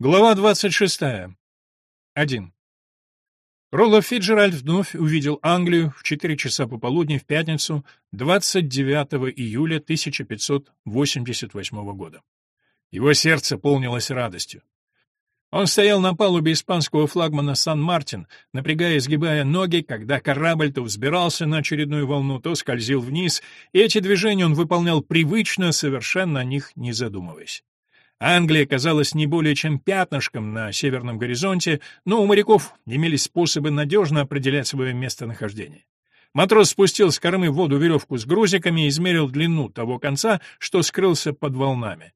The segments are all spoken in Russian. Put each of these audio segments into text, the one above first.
Глава 26. 1. Ролло Фиджеральд вновь увидел Англию в 4 часа пополудни в пятницу 29 июля 1588 года. Его сердце полнилось радостью. Он стоял на палубе испанского флагмана «Сан-Мартин», напрягая и сгибая ноги, когда корабль то взбирался на очередную волну, то скользил вниз, и эти движения он выполнял привычно, совершенно о них не задумываясь. Англия казалась не более чем пятнышком на северном горизонте, но у моряков имелись способы надежно определять свое местонахождение. Матрос спустил с кормы в воду веревку с грузиками и измерил длину того конца, что скрылся под волнами.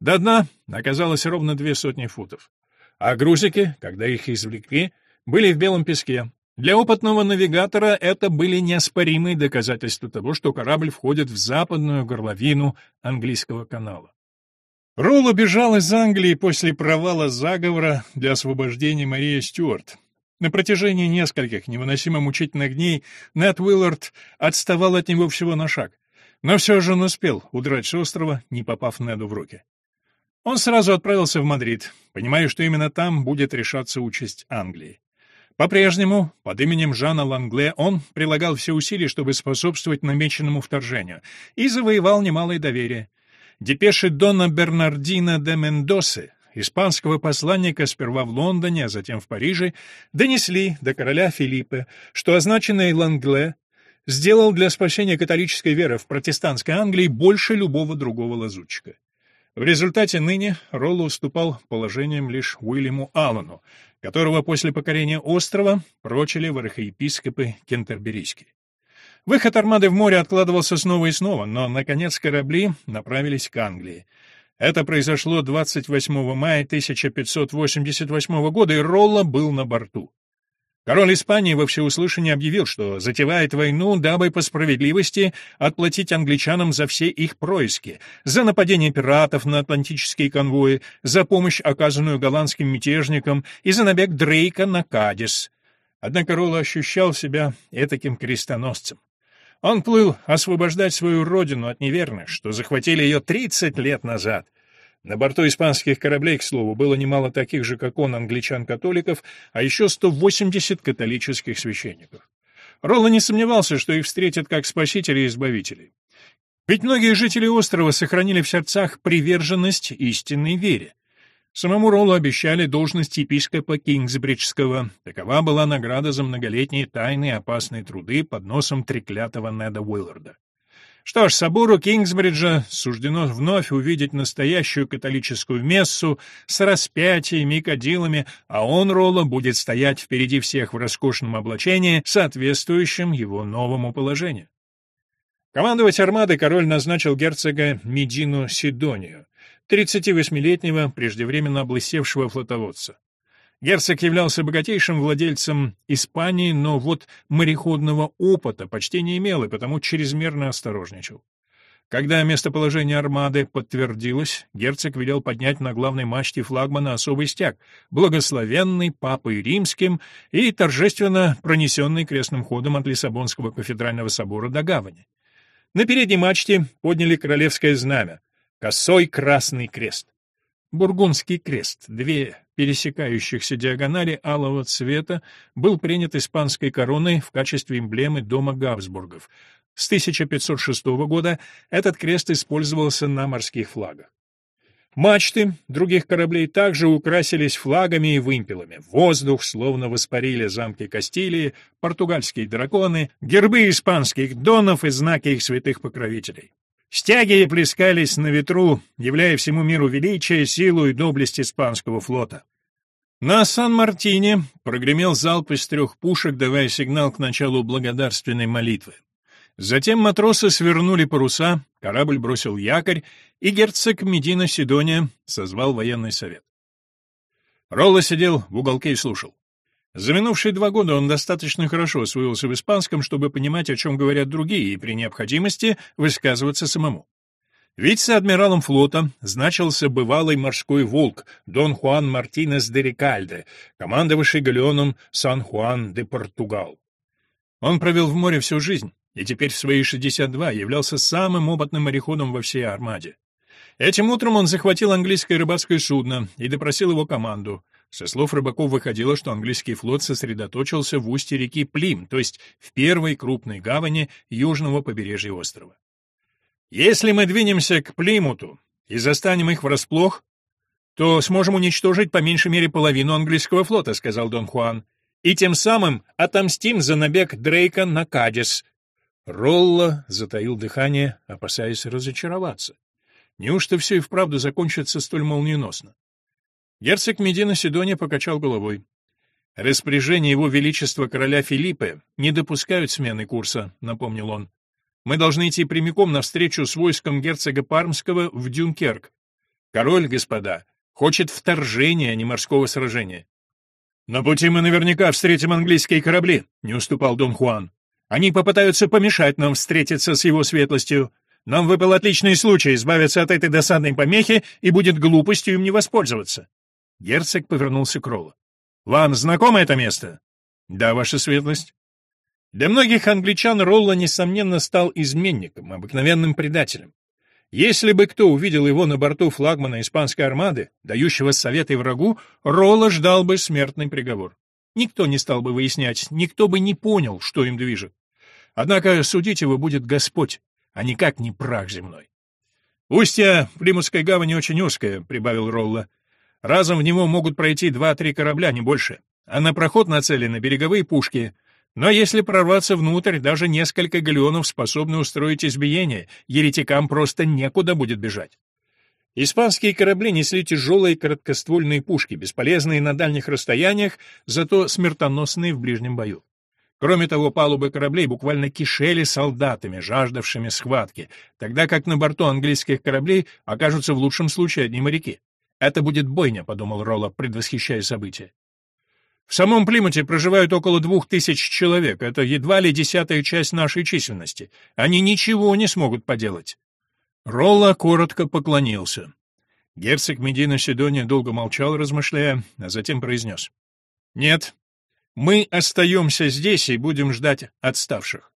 До дна оказалось ровно две сотни футов. А грузики, когда их извлекли, были в белом песке. Для опытного навигатора это были неоспоримые доказательства того, что корабль входит в западную горловину английского канала. Ролло бежал из Англии после провала заговора для освобождения Марии Стюарт. На протяжении нескольких невыносимо мучительных дней Нед Уиллард отставал от него всего на шаг. Но все же он успел удрать с острова, не попав Неду в руки. Он сразу отправился в Мадрид, понимая, что именно там будет решаться участь Англии. По-прежнему, под именем Жана Лангле, он прилагал все усилия, чтобы способствовать намеченному вторжению, и завоевал немалое доверие. Депеши Дона Бернардина де Мендосы, испанского посланника сперва в Лондоне, а затем в Париже, донесли до короля Филиппа, что означенный Лангле сделал для спасения католической веры в протестантской Англии больше любого другого лазутчика. В результате ныне Ролло уступал положением лишь Уильяму Аллану, которого после покорения острова прочили в архиепископы Кентерберийские. Выход армады в море откладывался снова и снова, но, наконец, корабли направились к Англии. Это произошло 28 мая 1588 года, и Ролла был на борту. Король Испании во всеуслышание объявил, что затевает войну, дабы по справедливости отплатить англичанам за все их происки, за нападение пиратов на атлантические конвои, за помощь, оказанную голландским мятежникам, и за набег Дрейка на Кадис. Однако Ролла ощущал себя этаким крестоносцем. Он плыл освобождать свою родину от неверных, что захватили ее 30 лет назад. На борту испанских кораблей, к слову, было немало таких же, как он, англичан-католиков, а еще 180 католических священников. Ролло не сомневался, что их встретят как спасителей и избавителей. Ведь многие жители острова сохранили в сердцах приверженность истинной вере. Самому Роллу обещали должность епископа Кингсбриджского. Такова была награда за многолетние тайные опасные труды под носом треклятого Неда Уилларда. Что ж, собору Кингсбриджа суждено вновь увидеть настоящую католическую мессу с распятиями и кадилами, а он, Ролло, будет стоять впереди всех в роскошном облачении, соответствующем его новому положению. Командовать армадой король назначил герцога Медину Сидонию. 38-летнего, преждевременно облысевшего флотоводца. Герцог являлся богатейшим владельцем Испании, но вот мореходного опыта почти не имел и потому чрезмерно осторожничал. Когда местоположение армады подтвердилось, герцог велел поднять на главной мачте флагмана особый стяг, благословенный Папой Римским и торжественно пронесенный крестным ходом от Лиссабонского кафедрального собора до гавани. На передней мачте подняли королевское знамя, Косой красный крест. Бургундский крест, две пересекающихся диагонали алого цвета, был принят испанской короной в качестве эмблемы дома Габсбургов. С 1506 года этот крест использовался на морских флагах. Мачты других кораблей также украсились флагами и вымпелами. Воздух словно воспарили замки Кастилии, португальские драконы, гербы испанских донов и знаки их святых покровителей. Стяги плескались на ветру, являя всему миру величие, силу и доблесть испанского флота. На Сан-Мартине прогремел залп из трех пушек, давая сигнал к началу благодарственной молитвы. Затем матросы свернули паруса, корабль бросил якорь, и герцог Медина Сидония созвал военный совет. Ролло сидел в уголке и слушал. За минувшие два года он достаточно хорошо освоился в испанском, чтобы понимать, о чем говорят другие, и при необходимости высказываться самому. Вице-адмиралом флота значился бывалый морской волк Дон Хуан Мартинес де Рикальде, командовавший галеоном Сан-Хуан де Португал. Он провел в море всю жизнь и теперь в свои 62 являлся самым опытным мореходом во всей армаде. Этим утром он захватил английское рыбацкое судно и допросил его команду. Со слов рыбаков выходило, что английский флот сосредоточился в устье реки Плим, то есть в первой крупной гавани южного побережья острова. «Если мы двинемся к Плимуту и застанем их врасплох, то сможем уничтожить по меньшей мере половину английского флота», — сказал Дон Хуан, «и тем самым отомстим за набег Дрейка на Кадис». Ролла затаил дыхание, опасаясь разочароваться. Неужто все и вправду закончится столь молниеносно? Герцог Медина Сидония покачал головой. «Распоряжение его величества короля Филиппа не допускают смены курса», — напомнил он. «Мы должны идти прямиком навстречу с войском герцога Пармского в Дюнкерк. Король, господа, хочет вторжения, а не морского сражения». «На пути мы наверняка встретим английские корабли», — не уступал Дон Хуан. «Они попытаются помешать нам встретиться с его светлостью. Нам выпал отличный случай избавиться от этой досадной помехи, и будет глупостью им не воспользоваться». Герцог повернулся к Роллу. «Вам знакомо это место?» «Да, ваша светлость». Для многих англичан Ролла, несомненно, стал изменником, обыкновенным предателем. Если бы кто увидел его на борту флагмана испанской армады, дающего советы врагу, Ролла ждал бы смертный приговор. Никто не стал бы выяснять, никто бы не понял, что им движет. Однако судить его будет Господь, а никак не прах земной. «Устье Плимутской гавани очень узкое», — прибавил Ролла. Разом в него могут пройти два-три корабля, не больше. А на проход нацелены береговые пушки. Но если прорваться внутрь, даже несколько галеонов способны устроить избиение, еретикам просто некуда будет бежать. Испанские корабли несли тяжелые короткоствольные пушки, бесполезные на дальних расстояниях, зато смертоносные в ближнем бою. Кроме того, палубы кораблей буквально кишели солдатами, жаждавшими схватки, тогда как на борту английских кораблей окажутся в лучшем случае одни моряки. «Это будет бойня», — подумал Ролло, предвосхищая события. В самом Плимуте проживают около двух тысяч человек, это едва ли десятая часть нашей численности. Они ничего не смогут поделать. Ролла коротко поклонился. Герцог Медина Сидония долго молчал, размышляя, а затем произнес. «Нет, мы остаемся здесь и будем ждать отставших».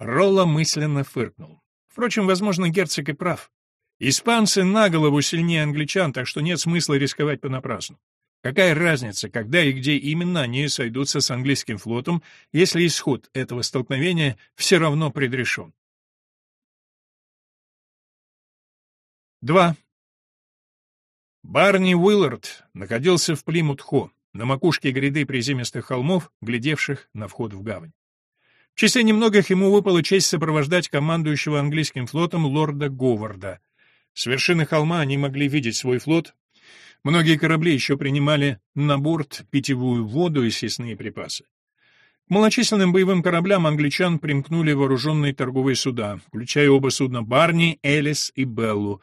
Ролла мысленно фыркнул. Впрочем, возможно, герцог и прав. Испанцы на голову сильнее англичан, так что нет смысла рисковать понапрасну. Какая разница, когда и где именно они сойдутся с английским флотом, если исход этого столкновения все равно предрешен? 2. Барни Уиллард находился в Плимут-Хо, на макушке гряды приземистых холмов, глядевших на вход в гавань. В числе немногих ему выпала честь сопровождать командующего английским флотом лорда Говарда, с вершины холма они могли видеть свой флот. Многие корабли еще принимали на борт питьевую воду и съестные припасы. К малочисленным боевым кораблям англичан примкнули вооруженные торговые суда, включая оба судна «Барни», «Элис» и «Беллу».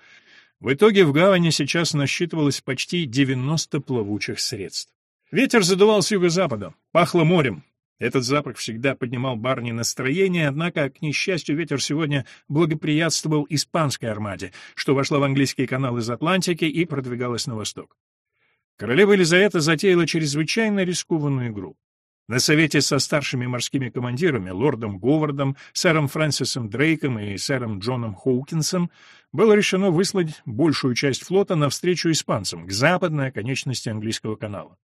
В итоге в гавани сейчас насчитывалось почти 90 плавучих средств. Ветер задувал с юго-запада, пахло морем, этот запах всегда поднимал Барни настроение, однако, к несчастью, ветер сегодня благоприятствовал испанской армаде, что вошла в английский канал из Атлантики и продвигалась на восток. Королева Елизавета затеяла чрезвычайно рискованную игру. На совете со старшими морскими командирами, лордом Говардом, сэром Фрэнсисом Дрейком и сэром Джоном Хоукинсом, было решено выслать большую часть флота навстречу испанцам, к западной оконечности английского канала.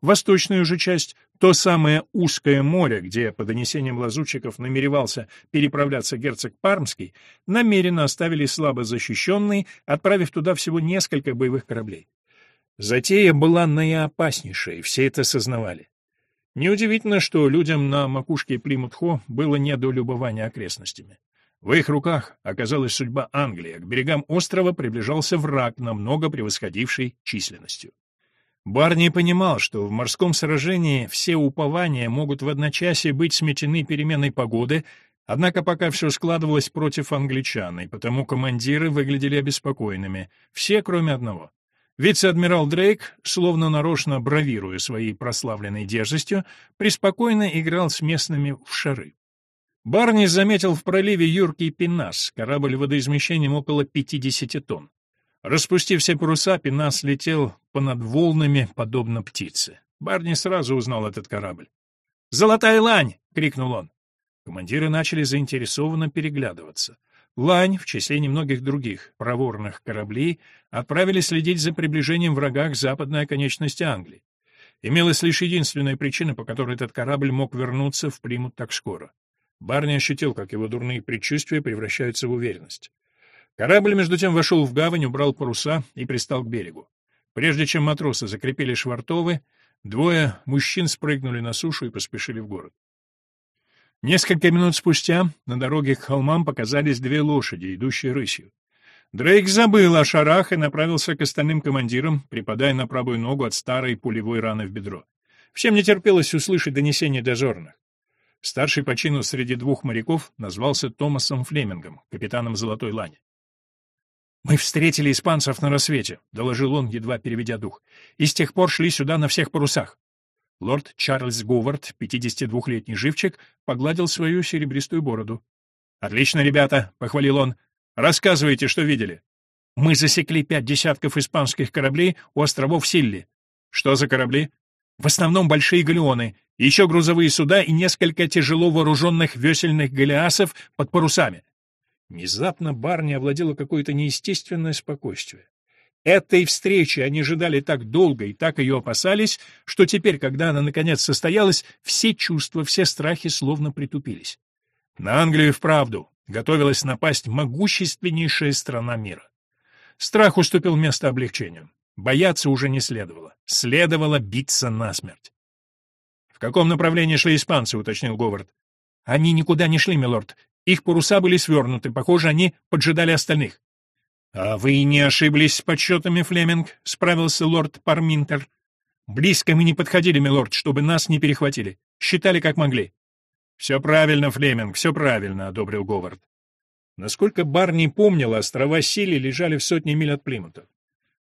Восточную же часть, то самое узкое море, где, по донесениям лазутчиков, намеревался переправляться герцог Пармский, намеренно оставили слабо защищенной, отправив туда всего несколько боевых кораблей. Затея была наиопаснейшая, все это сознавали. Неудивительно, что людям на макушке Плимутхо было не до любования окрестностями. В их руках оказалась судьба Англии, к берегам острова приближался враг, намного превосходивший численностью. Барни понимал, что в морском сражении все упования могут в одночасье быть сметены переменой погоды, однако пока все складывалось против англичан, и потому командиры выглядели обеспокоенными, все кроме одного. Вице-адмирал Дрейк, словно нарочно бравируя своей прославленной дерзостью, преспокойно играл с местными в шары. Барни заметил в проливе юркий пенас, корабль водоизмещением около 50 тонн. Распустив все паруса, Пенас летел понад волнами, подобно птице. Барни сразу узнал этот корабль. «Золотая лань!» — крикнул он. Командиры начали заинтересованно переглядываться. Лань, в числе немногих других проворных кораблей, отправились следить за приближением врага к западной оконечности Англии. Имелась лишь единственная причина, по которой этот корабль мог вернуться в Плимут так скоро. Барни ощутил, как его дурные предчувствия превращаются в уверенность. Корабль, между тем, вошел в гавань, убрал паруса и пристал к берегу. Прежде чем матросы закрепили швартовы, двое мужчин спрыгнули на сушу и поспешили в город. Несколько минут спустя на дороге к холмам показались две лошади, идущие рысью. Дрейк забыл о шарах и направился к остальным командирам, припадая на правую ногу от старой пулевой раны в бедро. Всем не терпелось услышать донесение дозорных. Старший по чину среди двух моряков назвался Томасом Флемингом, капитаном «Золотой лани». «Мы встретили испанцев на рассвете», — доложил он, едва переведя дух, — «и с тех пор шли сюда на всех парусах». Лорд Чарльз Говард, 52-летний живчик, погладил свою серебристую бороду. «Отлично, ребята», — похвалил он. Рассказывайте, что видели. Мы засекли пять десятков испанских кораблей у островов Силли. Что за корабли? В основном большие галеоны, еще грузовые суда и несколько тяжело вооруженных весельных галеасов под парусами. Внезапно Барни овладело какое-то неестественное спокойствие. Этой встречи они ожидали так долго и так ее опасались, что теперь, когда она наконец состоялась, все чувства, все страхи словно притупились. На Англию вправду готовилась напасть могущественнейшая страна мира. Страх уступил место облегчению. Бояться уже не следовало. Следовало биться насмерть. «В каком направлении шли испанцы?» — уточнил Говард. «Они никуда не шли, милорд. Их паруса были свернуты. Похоже, они поджидали остальных». «А вы не ошиблись с подсчетами, Флеминг?» — справился лорд Парминтер. «Близко мы не подходили, милорд, чтобы нас не перехватили. Считали, как могли. «Все правильно, Флеминг, все правильно», — одобрил Говард. Насколько Барни помнил, острова Сили лежали в сотне миль от Плимута.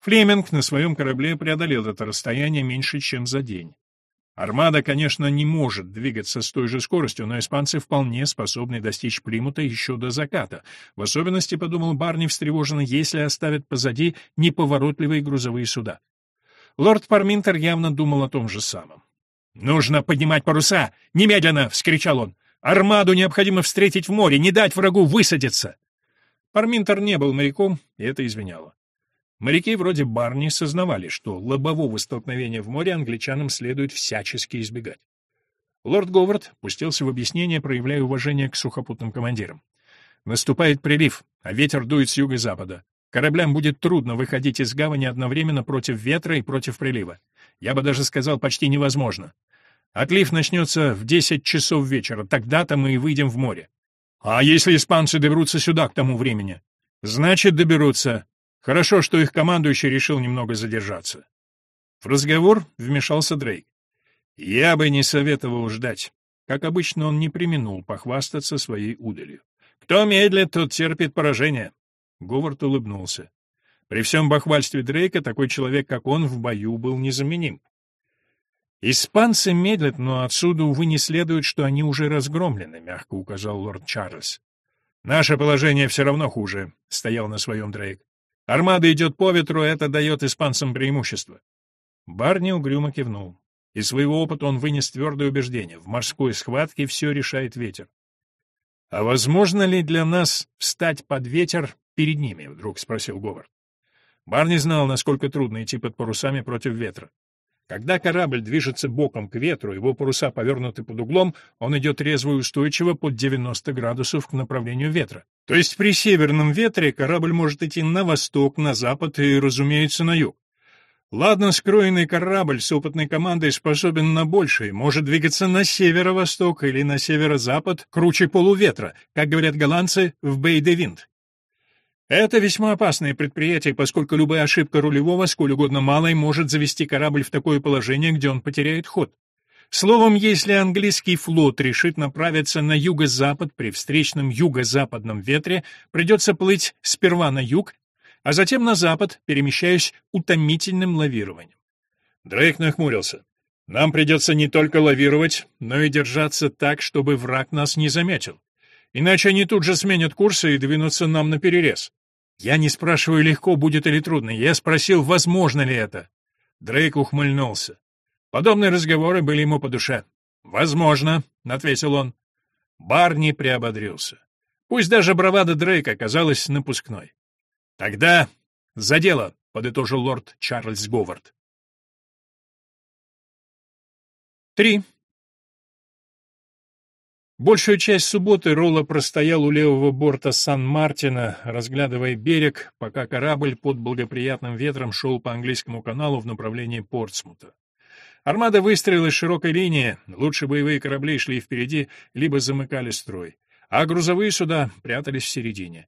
Флеминг на своем корабле преодолел это расстояние меньше, чем за день. Армада, конечно, не может двигаться с той же скоростью, но испанцы вполне способны достичь Плимута еще до заката. В особенности, подумал Барни встревоженно, если оставят позади неповоротливые грузовые суда. Лорд Парминтер явно думал о том же самом. «Нужно поднимать паруса! Немедленно!» — вскричал он. «Армаду необходимо встретить в море, не дать врагу высадиться!» Парминтер не был моряком, и это извиняло. Моряки вроде Барни сознавали, что лобового столкновения в море англичанам следует всячески избегать. Лорд Говард пустился в объяснение, проявляя уважение к сухопутным командирам. Наступает прилив, а ветер дует с юга-запада. Кораблям будет трудно выходить из гавани одновременно против ветра и против прилива. Я бы даже сказал, почти невозможно. Отлив начнется в десять часов вечера, тогда-то мы и выйдем в море. А если испанцы доберутся сюда к тому времени? Значит, доберутся. Хорошо, что их командующий решил немного задержаться. В разговор вмешался Дрейк. Я бы не советовал ждать. Как обычно, он не применул похвастаться своей удалью. Кто медлит, тот терпит поражение. Говард улыбнулся. При всем бахвальстве Дрейка такой человек, как он, в бою был незаменим. «Испанцы медлят, но отсюда, увы, не следует, что они уже разгромлены», — мягко указал лорд Чарльз. «Наше положение все равно хуже», — стоял на своем Дрейк. «Армада идет по ветру, это дает испанцам преимущество». Барни угрюмо кивнул. Из своего опыта он вынес твердое убеждение. В морской схватке все решает ветер. «А возможно ли для нас встать под ветер перед ними?» — вдруг спросил Говард. Барни знал, насколько трудно идти под парусами против ветра. Когда корабль движется боком к ветру, его паруса повернуты под углом, он идет резво и устойчиво под 90 градусов к направлению ветра. То есть при северном ветре корабль может идти на восток, на запад и, разумеется, на юг. Ладно скроенный корабль с опытной командой способен на большее, может двигаться на северо-восток или на северо-запад круче полуветра, как говорят голландцы, в Бей-де-Винд. Это весьма опасное предприятие, поскольку любая ошибка рулевого, сколь угодно малой, может завести корабль в такое положение, где он потеряет ход. Словом, если английский флот решит направиться на юго-запад при встречном юго-западном ветре, придется плыть сперва на юг, а затем на запад, перемещаясь утомительным лавированием. Дрейк нахмурился. «Нам придется не только лавировать, но и держаться так, чтобы враг нас не заметил. Иначе они тут же сменят курсы и двинутся нам на перерез. Я не спрашиваю, легко будет или трудно. Я спросил, возможно ли это. Дрейк ухмыльнулся. Подобные разговоры были ему по душе. «Возможно», — ответил он. Барни приободрился. Пусть даже бравада Дрейка казалась напускной. «Тогда за дело», — подытожил лорд Чарльз Говард. 3. Большую часть субботы Ролла простоял у левого борта Сан-Мартина, разглядывая берег, пока корабль под благоприятным ветром шел по английскому каналу в направлении Портсмута. Армада выстроилась широкой линии, лучше боевые корабли шли впереди, либо замыкали строй, а грузовые суда прятались в середине.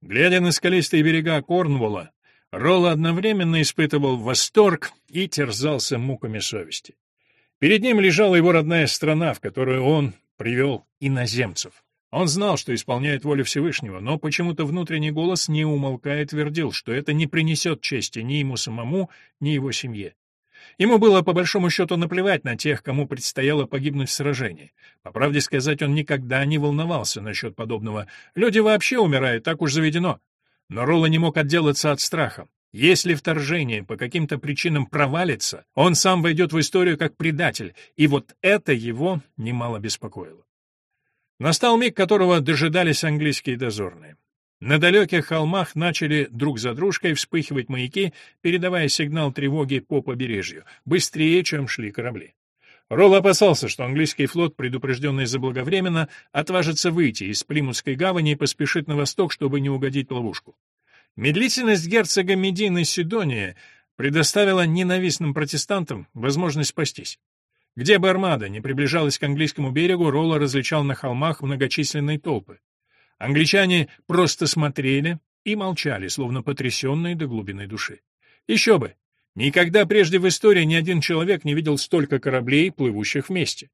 Глядя на скалистые берега Корнволла, Ролла одновременно испытывал восторг и терзался муками совести. Перед ним лежала его родная страна, в которую он привел иноземцев. Он знал, что исполняет волю Всевышнего, но почему-то внутренний голос не умолкая твердил, что это не принесет чести ни ему самому, ни его семье. Ему было по большому счету наплевать на тех, кому предстояло погибнуть в сражении. По правде сказать, он никогда не волновался насчет подобного. Люди вообще умирают, так уж заведено. Но Ролла не мог отделаться от страха. Если вторжение по каким-то причинам провалится, он сам войдет в историю как предатель, и вот это его немало беспокоило. Настал миг, которого дожидались английские дозорные. На далеких холмах начали друг за дружкой вспыхивать маяки, передавая сигнал тревоги по побережью, быстрее, чем шли корабли. Ролл опасался, что английский флот, предупрежденный заблаговременно, отважится выйти из Плимутской гавани и поспешит на восток, чтобы не угодить ловушку. Медлительность герцога Медины Сидония предоставила ненавистным протестантам возможность спастись. Где бы армада не приближалась к английскому берегу, Ролла различал на холмах многочисленные толпы. Англичане просто смотрели и молчали, словно потрясенные до глубины души. Еще бы! Никогда прежде в истории ни один человек не видел столько кораблей, плывущих вместе.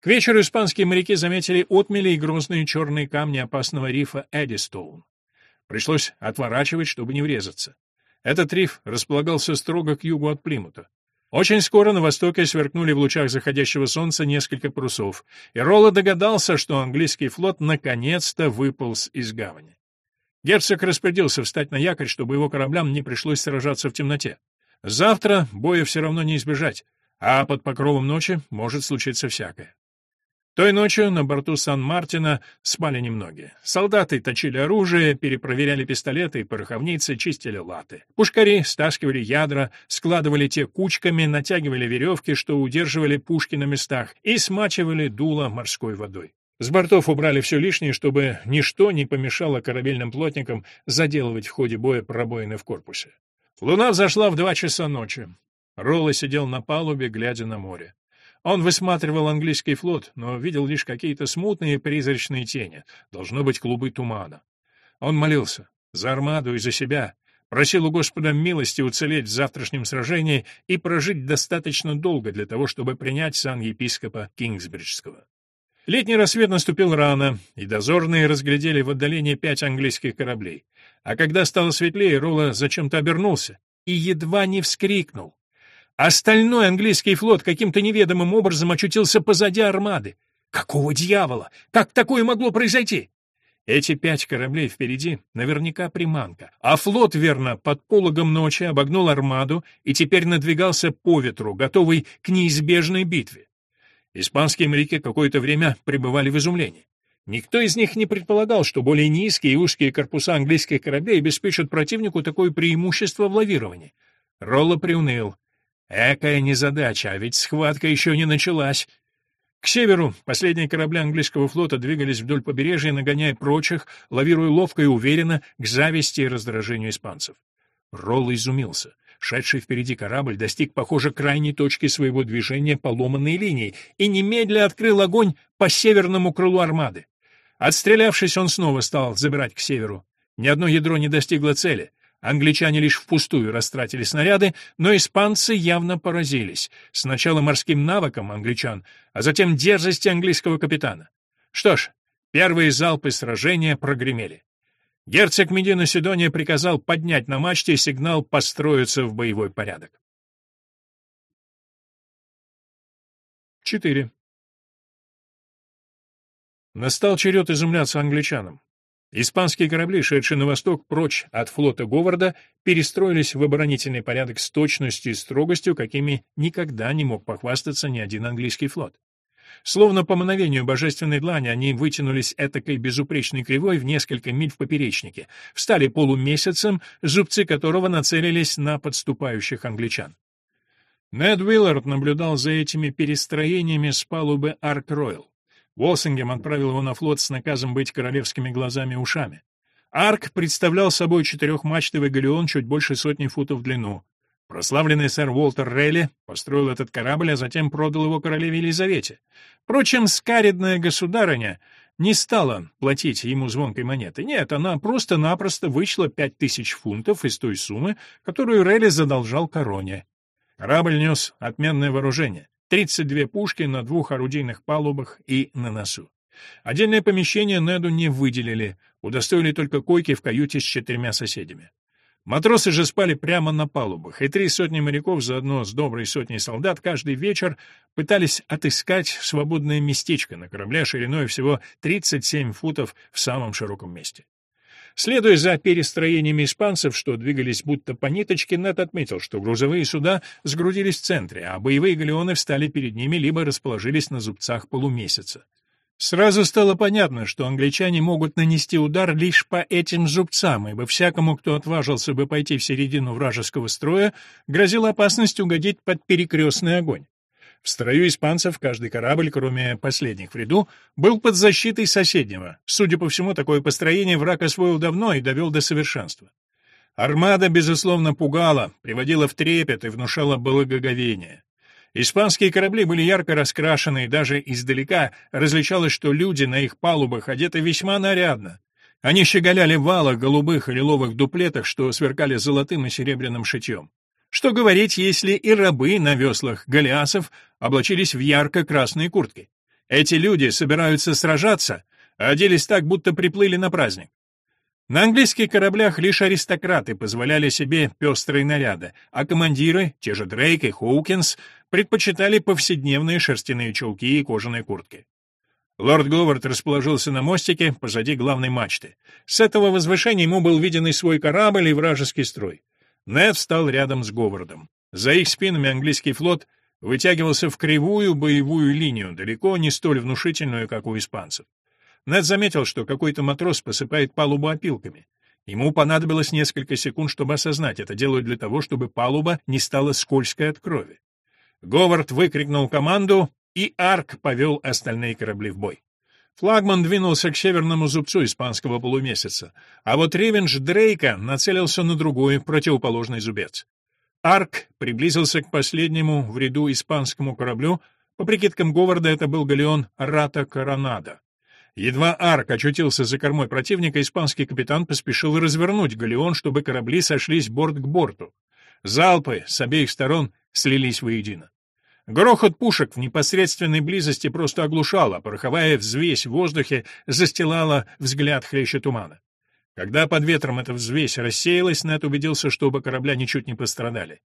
К вечеру испанские моряки заметили отмели и грозные черные камни опасного рифа Эдистоун. Пришлось отворачивать, чтобы не врезаться. Этот риф располагался строго к югу от Плимута. Очень скоро на востоке сверкнули в лучах заходящего солнца несколько парусов, и Ролло догадался, что английский флот наконец-то выполз из гавани. Герцог распорядился встать на якорь, чтобы его кораблям не пришлось сражаться в темноте. Завтра боя все равно не избежать, а под покровом ночи может случиться всякое. Той ночью на борту Сан-Мартина спали немногие. Солдаты точили оружие, перепроверяли пистолеты и пороховницы, чистили латы. Пушкари стаскивали ядра, складывали те кучками, натягивали веревки, что удерживали пушки на местах, и смачивали дуло морской водой. С бортов убрали все лишнее, чтобы ничто не помешало корабельным плотникам заделывать в ходе боя пробоины в корпусе. Луна взошла в два часа ночи. Ролла сидел на палубе, глядя на море. Он высматривал английский флот, но видел лишь какие-то смутные призрачные тени, должно быть клубы тумана. Он молился за армаду и за себя, просил у Господа милости уцелеть в завтрашнем сражении и прожить достаточно долго для того, чтобы принять сан епископа Кингсбриджского. Летний рассвет наступил рано, и дозорные разглядели в отдалении пять английских кораблей. А когда стало светлее, Ролла зачем-то обернулся и едва не вскрикнул. Остальной английский флот каким-то неведомым образом очутился позади армады. Какого дьявола? Как такое могло произойти? Эти пять кораблей впереди наверняка приманка, а флот, верно, под пологом ночи обогнул армаду и теперь надвигался по ветру, готовый к неизбежной битве. Испанские моряки какое-то время пребывали в изумлении. Никто из них не предполагал, что более низкие и узкие корпуса английских кораблей обеспечат противнику такое преимущество в лавировании. Ролло приуныл. Экая незадача, а ведь схватка еще не началась. К северу последние корабли английского флота двигались вдоль побережья, нагоняя прочих, лавируя ловко и уверенно, к зависти и раздражению испанцев. Ролл изумился. Шедший впереди корабль достиг, похоже, крайней точки своего движения по ломанной линии и немедля открыл огонь по северному крылу армады. Отстрелявшись, он снова стал забирать к северу. Ни одно ядро не достигло цели. Англичане лишь впустую растратили снаряды, но испанцы явно поразились. Сначала морским навыкам англичан, а затем дерзости английского капитана. Что ж, первые залпы сражения прогремели. Герцог Медина Сидония приказал поднять на мачте сигнал построиться в боевой порядок. 4. Настал черед изумляться англичанам. Испанские корабли, шедшие на восток прочь от флота Говарда, перестроились в оборонительный порядок с точностью и строгостью, какими никогда не мог похвастаться ни один английский флот. Словно по мановению божественной длани они вытянулись этакой безупречной кривой в несколько миль в поперечнике, встали полумесяцем, зубцы которого нацелились на подступающих англичан. Нед Уиллард наблюдал за этими перестроениями с палубы Арк-Ройл. Уолсингем отправил его на флот с наказом быть королевскими глазами и ушами. Арк представлял собой четырехмачтовый галеон чуть больше сотни футов в длину. Прославленный сэр Уолтер Рейли построил этот корабль, а затем продал его королеве Елизавете. Впрочем, скаридная государыня не стала платить ему звонкой монеты. Нет, она просто-напросто вычла пять тысяч фунтов из той суммы, которую Рейли задолжал короне. Корабль нес отменное вооружение. 32 пушки на двух орудийных палубах и на носу. Отдельное помещение Неду не выделили, удостоили только койки в каюте с четырьмя соседями. Матросы же спали прямо на палубах, и три сотни моряков заодно с доброй сотней солдат каждый вечер пытались отыскать свободное местечко на корабле шириной всего 37 футов в самом широком месте. Следуя за перестроениями испанцев, что двигались будто по ниточке, Нед отметил, что грузовые суда сгрудились в центре, а боевые галеоны встали перед ними либо расположились на зубцах полумесяца. Сразу стало понятно, что англичане могут нанести удар лишь по этим зубцам, ибо всякому, кто отважился бы пойти в середину вражеского строя, грозила опасность угодить под перекрестный огонь. В строю испанцев каждый корабль, кроме последних в ряду, был под защитой соседнего. Судя по всему, такое построение враг освоил давно и довел до совершенства. Армада, безусловно, пугала, приводила в трепет и внушала благоговение. Испанские корабли были ярко раскрашены, и даже издалека различалось, что люди на их палубах одеты весьма нарядно. Они щеголяли в валах, голубых и лиловых дуплетах, что сверкали золотым и серебряным шитьем. Что говорить, если и рабы на веслах галеасов облачились в ярко-красные куртки? Эти люди собираются сражаться, а оделись так, будто приплыли на праздник. На английских кораблях лишь аристократы позволяли себе пестрые наряды, а командиры, те же Дрейк и Хоукинс, предпочитали повседневные шерстяные чулки и кожаные куртки. Лорд Говард расположился на мостике позади главной мачты. С этого возвышения ему был виден и свой корабль, и вражеский строй. Нед встал рядом с Говардом. За их спинами английский флот вытягивался в кривую боевую линию, далеко не столь внушительную, как у испанцев. Нед заметил, что какой-то матрос посыпает палубу опилками. Ему понадобилось несколько секунд, чтобы осознать, это делают для того, чтобы палуба не стала скользкой от крови. Говард выкрикнул команду, и Арк повел остальные корабли в бой. Флагман двинулся к северному зубцу испанского полумесяца, а вот ревенж Дрейка нацелился на другой, противоположный зубец. Арк приблизился к последнему в ряду испанскому кораблю, по прикидкам Говарда это был галеон «Рата Коронада». Едва Арк очутился за кормой противника, испанский капитан поспешил развернуть галеон, чтобы корабли сошлись борт к борту. Залпы с обеих сторон слились воедино. Грохот пушек в непосредственной близости просто оглушал, а пороховая взвесь в воздухе застилала взгляд хлеще тумана. Когда под ветром эта взвесь рассеялась, Нед убедился, что оба корабля ничуть не пострадали.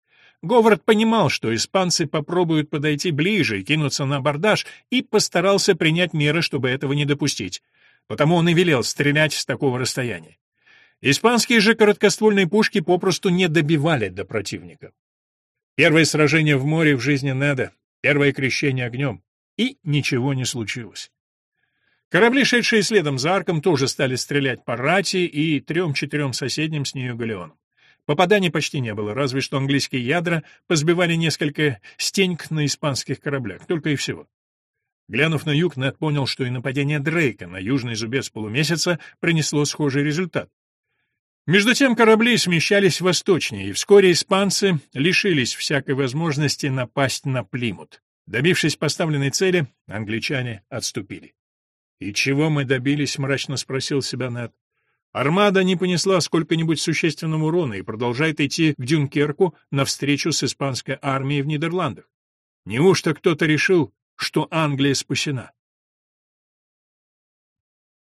Говард понимал, что испанцы попробуют подойти ближе и кинуться на абордаж, и постарался принять меры, чтобы этого не допустить. Потому он и велел стрелять с такого расстояния. Испанские же короткоствольные пушки попросту не добивали до противника. Первое сражение в море в жизни Неда, первое крещение огнем. И ничего не случилось. Корабли, шедшие следом за арком, тоже стали стрелять по рати и трем-четырем соседним с нею галеонам. Попаданий почти не было, разве что английские ядра позбивали несколько стеньк на испанских кораблях, только и всего. Глянув на юг, Нед понял, что и нападение Дрейка на южный зубец полумесяца принесло схожий результат. Между тем корабли смещались восточнее, и вскоре испанцы лишились всякой возможности напасть на Плимут. Добившись поставленной цели, англичане отступили. «И чего мы добились?» — мрачно спросил себя Нед. Армада не понесла сколько-нибудь существенного урона и продолжает идти к Дюнкерку навстречу с испанской армией в Нидерландах. Неужто кто-то решил, что Англия спасена?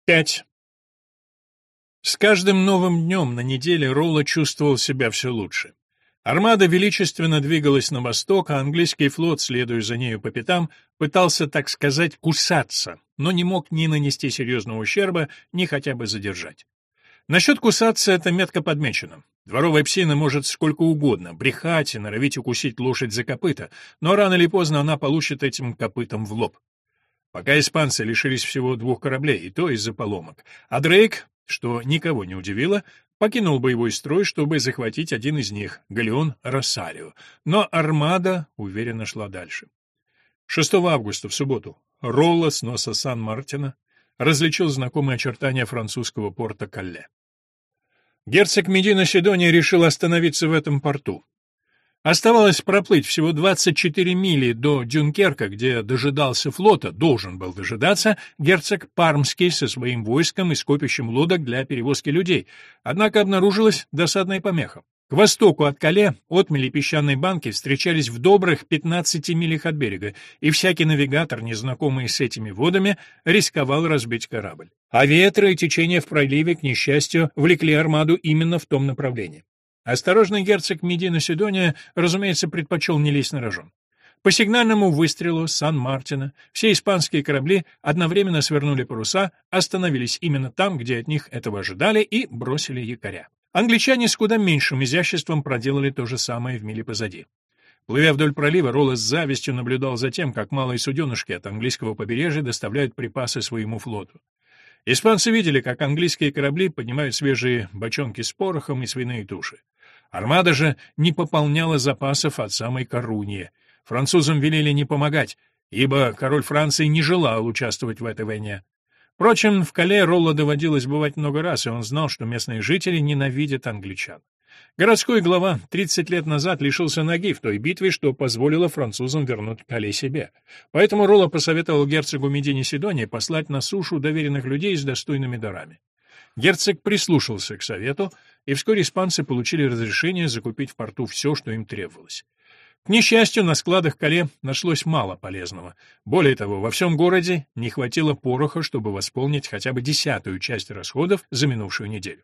5. С каждым новым днем на неделе Ролла чувствовал себя все лучше. Армада величественно двигалась на восток, а английский флот, следуя за нею по пятам, пытался, так сказать, кусаться, но не мог ни нанести серьезного ущерба, ни хотя бы задержать. Насчет кусаться это метко подмечено. Дворовая псина может сколько угодно брехать и норовить укусить лошадь за копыта, но рано или поздно она получит этим копытом в лоб. Пока испанцы лишились всего двух кораблей, и то из-за поломок. А Дрейк, что никого не удивило, покинул боевой строй, чтобы захватить один из них, галеон Росарио. Но армада уверенно шла дальше. 6 августа, в субботу, Ролло с носа Сан-Мартина различил знакомые очертания французского порта Калле. Герцог Медина Сидония решил остановиться в этом порту. Оставалось проплыть всего 24 мили до Дюнкерка, где дожидался флота, должен был дожидаться герцог Пармский со своим войском и скопищем лодок для перевозки людей. Однако обнаружилась досадная помеха. К востоку от Кале отмели песчаной банки встречались в добрых 15 милях от берега, и всякий навигатор, незнакомый с этими водами, рисковал разбить корабль. А ветры и течения в проливе, к несчастью, влекли армаду именно в том направлении. Осторожный герцог Медина Сидония, разумеется, предпочел не лезть на рожон. По сигнальному выстрелу Сан-Мартина все испанские корабли одновременно свернули паруса, остановились именно там, где от них этого ожидали, и бросили якоря. Англичане с куда меньшим изяществом проделали то же самое в миле позади. Плывя вдоль пролива, Роллес с завистью наблюдал за тем, как малые суденышки от английского побережья доставляют припасы своему флоту. Испанцы видели, как английские корабли поднимают свежие бочонки с порохом и свиные туши. Армада же не пополняла запасов от самой Коруньи. Французам велели не помогать, ибо король Франции не желал участвовать в этой войне. Впрочем, в Кале Ролло доводилось бывать много раз, и он знал, что местные жители ненавидят англичан. Городской глава 30 лет назад лишился ноги в той битве, что позволило французам вернуть Кале себе. Поэтому Ролло посоветовал герцогу Медине Сидонии послать на сушу доверенных людей с достойными дарами. Герцог прислушался к совету, и вскоре испанцы получили разрешение закупить в порту все, что им требовалось. К несчастью, на складах Кале нашлось мало полезного. Более того, во всем городе не хватило пороха, чтобы восполнить хотя бы десятую часть расходов за минувшую неделю.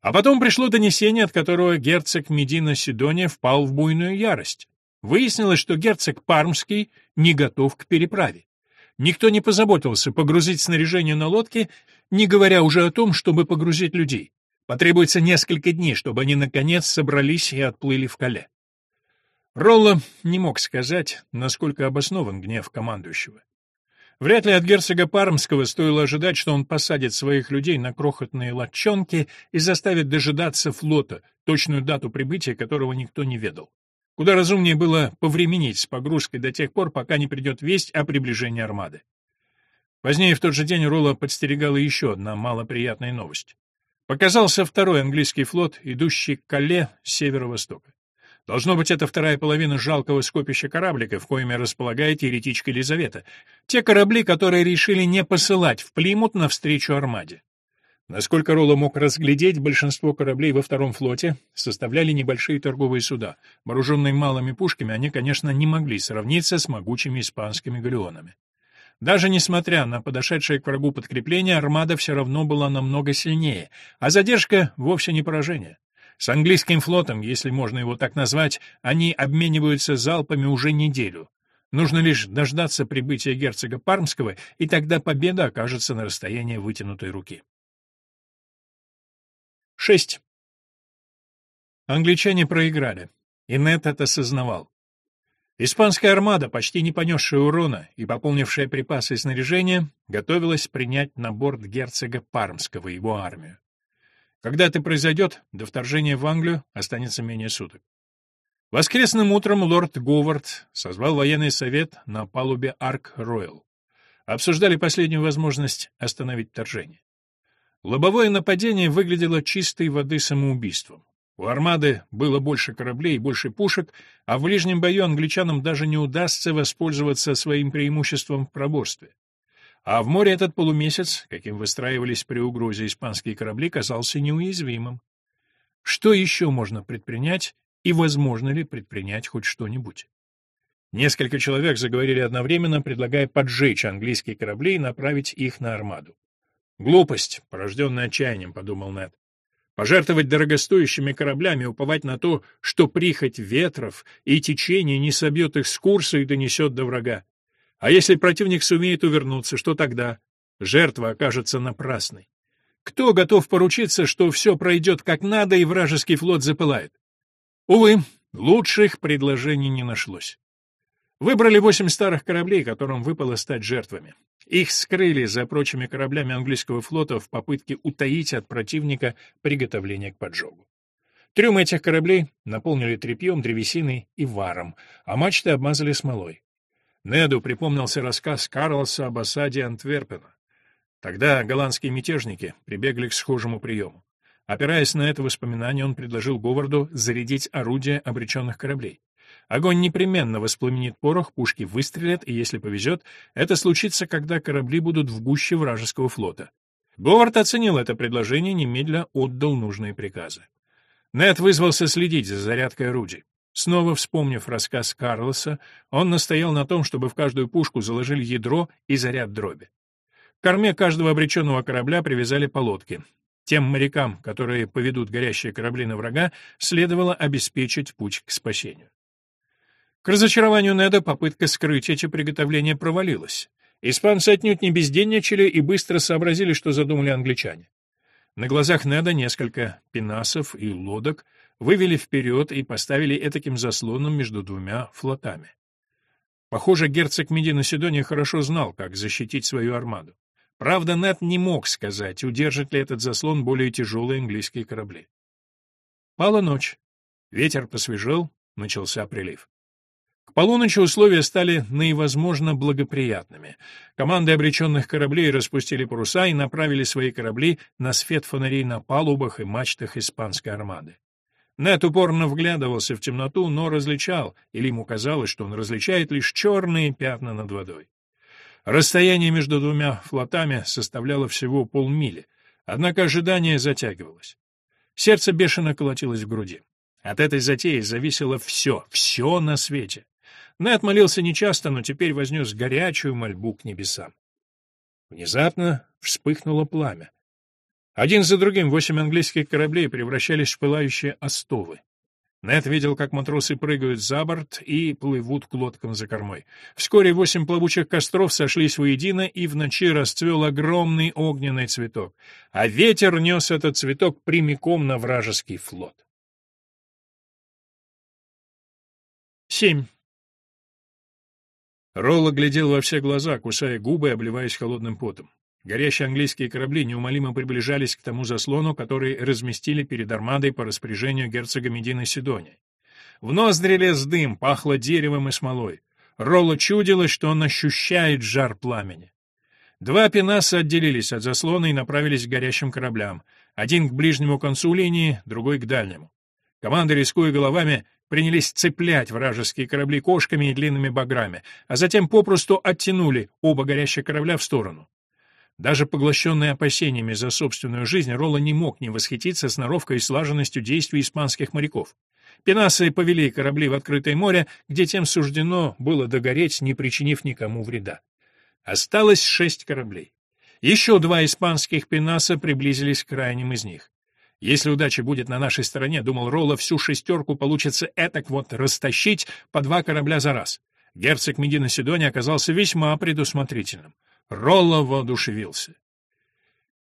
А потом пришло донесение, от которого герцог Медина Сидония впал в буйную ярость. Выяснилось, что герцог Пармский не готов к переправе. Никто не позаботился погрузить снаряжение на лодке, не говоря уже о том, чтобы погрузить людей. Потребуется несколько дней, чтобы они, наконец, собрались и отплыли в Кале. Ролло не мог сказать, насколько обоснован гнев командующего. Вряд ли от герцога Пармского стоило ожидать, что он посадит своих людей на крохотные лодчонки и заставит дожидаться флота, точную дату прибытия которого никто не ведал. Куда разумнее было повременить с погрузкой до тех пор, пока не придет весть о приближении армады. Позднее в тот же день Ролла подстерегала еще одна малоприятная новость. Показался второй английский флот, идущий к Кале с северо-востока. Должно быть, это вторая половина жалкого скопища корабликов, коими располагает еретичка Елизавета. Те корабли, которые решили не посылать в Плимут навстречу армаде. Насколько Ролло мог разглядеть, большинство кораблей во втором флоте составляли небольшие торговые суда. Вооруженные малыми пушками, они, конечно, не могли сравниться с могучими испанскими галеонами. Даже несмотря на подошедшее к врагу подкрепление, армада все равно была намного сильнее, а задержка вовсе не поражение. С английским флотом, если можно его так назвать, они обмениваются залпами уже неделю. Нужно лишь дождаться прибытия герцога Пармского, и тогда победа окажется на расстоянии вытянутой руки. 6. Англичане проиграли, и Нет это осознавал. Испанская армада, почти не понесшая урона и пополнившая припасы и снаряжение, готовилась принять на борт герцога Пармского и его армию. Когда это произойдет, до вторжения в Англию останется менее суток. Воскресным утром лорд Говард созвал военный совет на палубе Арк-Ройл. Обсуждали последнюю возможность остановить вторжение. Лобовое нападение выглядело чистой воды самоубийством. У армады было больше кораблей и больше пушек, а в ближнем бою англичанам даже не удастся воспользоваться своим преимуществом в проборстве. А в море этот полумесяц, каким выстраивались при угрозе испанские корабли, казался неуязвимым. Что еще можно предпринять, и возможно ли предпринять хоть что-нибудь? Несколько человек заговорили одновременно, предлагая поджечь английские корабли и направить их на армаду. «Глупость, порожденная отчаянием», — подумал Нед. Пожертвовать дорогостоящими кораблями, уповать на то, что прихоть ветров и течение не собьет их с курса и донесет до врага. А если противник сумеет увернуться, что тогда? Жертва окажется напрасной. Кто готов поручиться, что все пройдет как надо и вражеский флот запылает? Увы, лучших предложений не нашлось. Выбрали восемь старых кораблей, которым выпало стать жертвами. Их скрыли за прочими кораблями английского флота в попытке утаить от противника приготовление к поджогу. Трюмы этих кораблей наполнили тряпьем, древесиной и варом, а мачты обмазали смолой. Неду припомнился рассказ Карлоса об осаде Антверпена. Тогда голландские мятежники прибегли к схожему приему. Опираясь на это воспоминание, он предложил Говарду зарядить орудия обреченных кораблей. Огонь непременно воспламенит порох, пушки выстрелят, и если повезет, это случится, когда корабли будут в гуще вражеского флота. Говард оценил это предложение, немедля отдал нужные приказы. Нед вызвался следить за зарядкой орудий. Снова вспомнив рассказ Карлоса, он настоял на том, чтобы в каждую пушку заложили ядро и заряд дроби. К корме каждого обреченного корабля привязали по лодке. Тем морякам, которые поведут горящие корабли на врага, следовало обеспечить путь к спасению. К разочарованию Неда попытка скрыть эти приготовления провалилась. Испанцы отнюдь не бездельничали и быстро сообразили, что задумали англичане. На глазах Неда несколько пенасов и лодок вывели вперед и поставили этаким заслоном между двумя флотами. Похоже, герцог Медина Сидония хорошо знал, как защитить свою армаду. Правда, Нед не мог сказать, удержит ли этот заслон более тяжелые английские корабли. Пала ночь. Ветер посвежел, начался прилив полуночи условия стали наивозможно благоприятными. Команды обреченных кораблей распустили паруса и направили свои корабли на свет фонарей на палубах и мачтах испанской армады. Нет упорно вглядывался в темноту, но различал, или ему казалось, что он различает лишь черные пятна над водой. Расстояние между двумя флотами составляло всего полмили, однако ожидание затягивалось. Сердце бешено колотилось в груди. От этой затеи зависело все, все на свете. Нед молился нечасто, но теперь вознес горячую мольбу к небесам. Внезапно вспыхнуло пламя. Один за другим восемь английских кораблей превращались в пылающие остовы. Нед видел, как матросы прыгают за борт и плывут к лодкам за кормой. Вскоре восемь плавучих костров сошлись воедино, и в ночи расцвел огромный огненный цветок, а ветер нес этот цветок прямиком на вражеский флот. 7. Ролло глядел во все глаза, кусая губы и обливаясь холодным потом. Горящие английские корабли неумолимо приближались к тому заслону, который разместили перед армадой по распоряжению герцога Медины Сидония. В ноздри лез дым, пахло деревом и смолой. Ролло чудилось, что он ощущает жар пламени. Два пенаса отделились от заслона и направились к горящим кораблям. Один к ближнему концу линии, другой к дальнему. Команда, рискуя головами, принялись цеплять вражеские корабли кошками и длинными баграми, а затем попросту оттянули оба горящих корабля в сторону. Даже поглощенный опасениями за собственную жизнь, Ролла не мог не восхититься сноровкой и слаженностью действий испанских моряков. Пенасы повели корабли в открытое море, где тем суждено было догореть, не причинив никому вреда. Осталось шесть кораблей. Еще два испанских пенаса приблизились к крайним из них. Если удача будет на нашей стороне, думал Ролла, всю шестерку получится этак вот растащить по два корабля за раз. Герцог Медина Сидония оказался весьма предусмотрительным. Ролла воодушевился.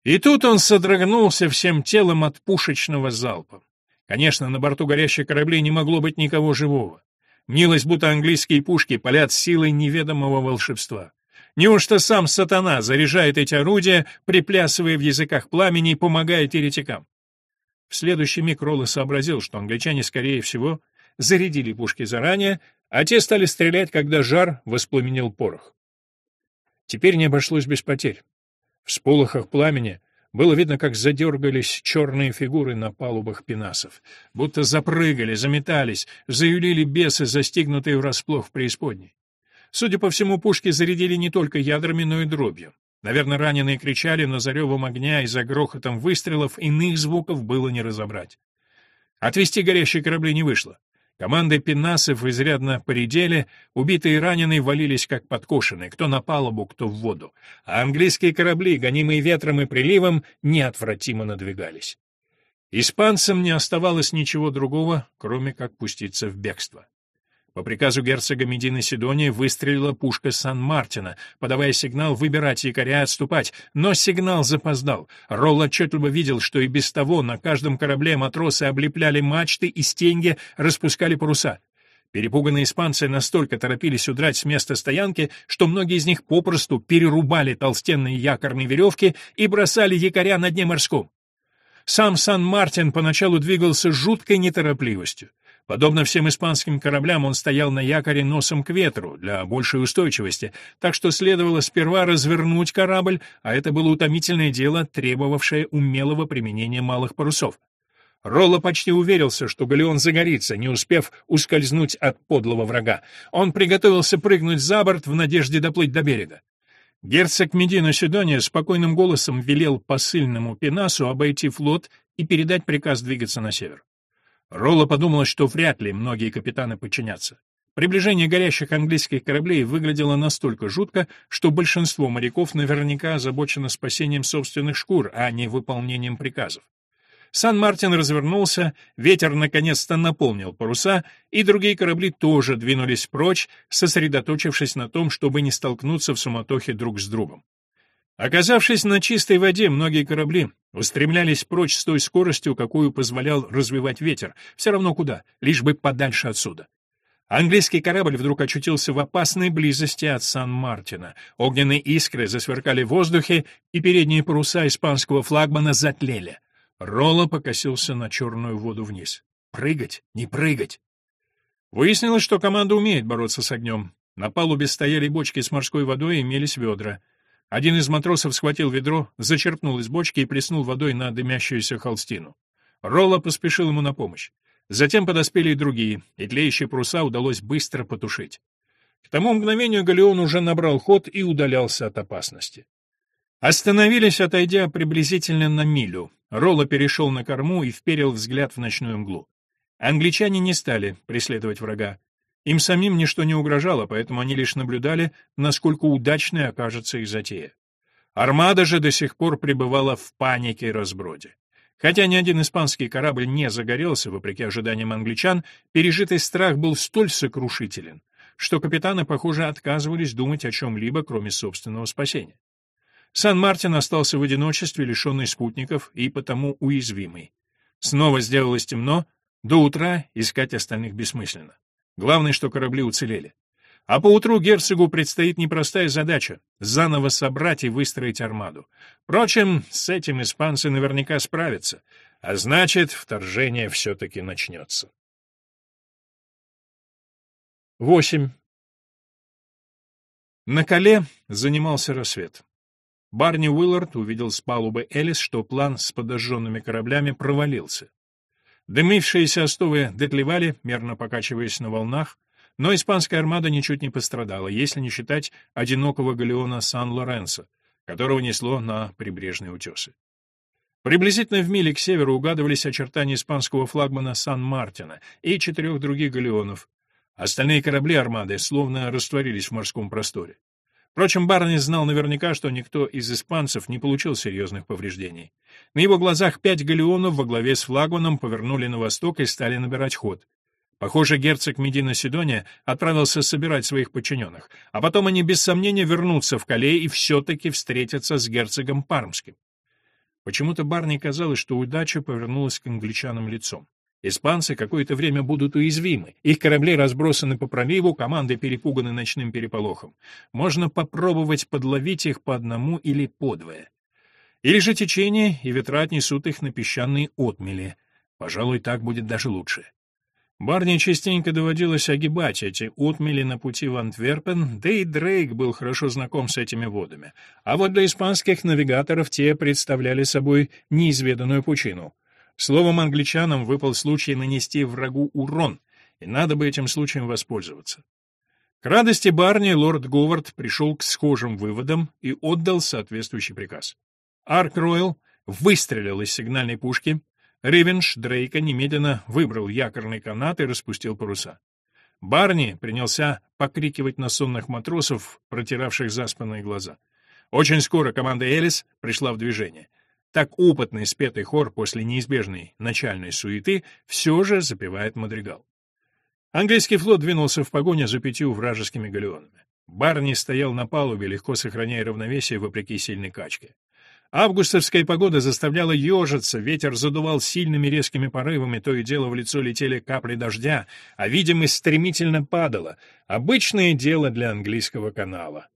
И тут он содрогнулся всем телом от пушечного залпа. Конечно, на борту горящих кораблей не могло быть никого живого. Мнилось, будто английские пушки палят силой неведомого волшебства. Неужто сам сатана заряжает эти орудия, приплясывая в языках пламени и помогая еретикам? В следующий миг Ролло сообразил, что англичане, скорее всего, зарядили пушки заранее, а те стали стрелять, когда жар воспламенил порох. Теперь не обошлось без потерь. В сполохах пламени было видно, как задергались черные фигуры на палубах пенасов, будто запрыгали, заметались, заюлили бесы, застигнутые врасплох в преисподней. Судя по всему, пушки зарядили не только ядрами, но и дробью. Наверное, раненые кричали, но за ревом огня и за грохотом выстрелов иных звуков было не разобрать. Отвести горящие корабли не вышло. Команды пенасов изрядно поредели, убитые и раненые валились как подкошенные, кто на палубу, кто в воду. А английские корабли, гонимые ветром и приливом, неотвратимо надвигались. Испанцам не оставалось ничего другого, кроме как пуститься в бегство. По приказу герцога Медины Сидонии выстрелила пушка Сан-Мартина, подавая сигнал выбирать якоря и отступать, но сигнал запоздал. Ролл отчетливо видел, что и без того на каждом корабле матросы облепляли мачты и стенги, распускали паруса. Перепуганные испанцы настолько торопились удрать с места стоянки, что многие из них попросту перерубали толстенные якорные веревки и бросали якоря на дне морском. Сам Сан-Мартин поначалу двигался жуткой неторопливостью. Подобно всем испанским кораблям, он стоял на якоре носом к ветру для большей устойчивости, так что следовало сперва развернуть корабль, а это было утомительное дело, требовавшее умелого применения малых парусов. Ролло почти уверился, что галеон загорится, не успев ускользнуть от подлого врага. Он приготовился прыгнуть за борт в надежде доплыть до берега. Герцог Медина Сидония спокойным голосом велел посыльному Пенасу обойти флот и передать приказ двигаться на север. Ролло подумал, что вряд ли многие капитаны подчинятся. Приближение горящих английских кораблей выглядело настолько жутко, что большинство моряков наверняка озабочено спасением собственных шкур, а не выполнением приказов. Сан-Мартин развернулся, ветер наконец-то наполнил паруса, и другие корабли тоже двинулись прочь, сосредоточившись на том, чтобы не столкнуться в суматохе друг с другом. Оказавшись на чистой воде, многие корабли устремлялись прочь с той скоростью, какую позволял развивать ветер, все равно куда, лишь бы подальше отсюда. Английский корабль вдруг очутился в опасной близости от Сан-Мартина. Огненные искры засверкали в воздухе, и передние паруса испанского флагмана затлели. Ролло покосился на черную воду вниз. Прыгать, не прыгать. Выяснилось, что команда умеет бороться с огнем. На палубе стояли бочки с морской водой и имелись ведра. Один из матросов схватил ведро, зачерпнул из бочки и плеснул водой на дымящуюся холстину. Ролло поспешил ему на помощь. Затем подоспели и другие, и тлеющие паруса удалось быстро потушить. К тому мгновению галеон уже набрал ход и удалялся от опасности. Остановились, отойдя приблизительно на милю. Ролло перешел на корму и вперил взгляд в ночную мглу. Англичане не стали преследовать врага. Им самим ничто не угрожало, поэтому они лишь наблюдали, насколько удачной окажется их затея. Армада же до сих пор пребывала в панике и разброде. Хотя ни один испанский корабль не загорелся, вопреки ожиданиям англичан, пережитый страх был столь сокрушителен, что капитаны, похоже, отказывались думать о чем-либо, кроме собственного спасения. Сан-Мартин остался в одиночестве, лишенный спутников и потому уязвимый. Снова сделалось темно, до утра искать остальных бессмысленно. Главное, что корабли уцелели. А поутру герцогу предстоит непростая задача — заново собрать и выстроить армаду. Впрочем, с этим испанцы наверняка справятся, а значит, вторжение все-таки начнется. 8. На Кале занимался рассвет. Барни Уиллард увидел с палубы Элис, что план с подожженными кораблями провалился. Дымившиеся остовы дотлевали, мерно покачиваясь на волнах, но испанская армада ничуть не пострадала, если не считать одинокого галеона Сан-Лоренсо, которого несло на прибрежные утесы. Приблизительно в миле к северу угадывались очертания испанского флагмана Сан-Мартина и четырех других галеонов. Остальные корабли армады словно растворились в морском просторе. Впрочем, Барни знал наверняка, что никто из испанцев не получил серьезных повреждений. На его глазах пять галеонов во главе с флагманом повернули на восток и стали набирать ход. Похоже, герцог Медина Сидония отправился собирать своих подчиненных, а потом они без сомнения вернутся в Кале и все-таки встретятся с герцогом Пармским. Почему-то Барни казалось, что удача повернулась к англичанам лицом. Испанцы какое-то время будут уязвимы. Их корабли разбросаны по проливу, команды перепуганы ночным переполохом. Можно попробовать подловить их по одному или по двое. Или же течение и ветра отнесут их на песчаные отмели. Пожалуй, так будет даже лучше. Барни частенько доводилось огибать эти отмели на пути в Антверпен, да и Дрейк был хорошо знаком с этими водами. А вот для испанских навигаторов те представляли собой неизведанную пучину. Словом, англичанам выпал случай нанести врагу урон, и надо бы этим случаем воспользоваться. К радости Барни лорд Говард пришел к схожим выводам и отдал соответствующий приказ. Арк Ройл выстрелил из сигнальной пушки, Ривенш Дрейка немедленно выбрал якорный канат и распустил паруса. Барни принялся покрикивать на сонных матросов, протиравших заспанные глаза. Очень скоро команда Элис пришла в движение — так опытный спетый хор после неизбежной начальной суеты все же запевает мадригал. Английский флот двинулся в погоне за пятью вражескими галеонами. Барни стоял на палубе, легко сохраняя равновесие вопреки сильной качке. Августовская погода заставляла ежиться, ветер задувал сильными резкими порывами, то и дело в лицо летели капли дождя, а видимость стремительно падала. Обычное дело для английского канала.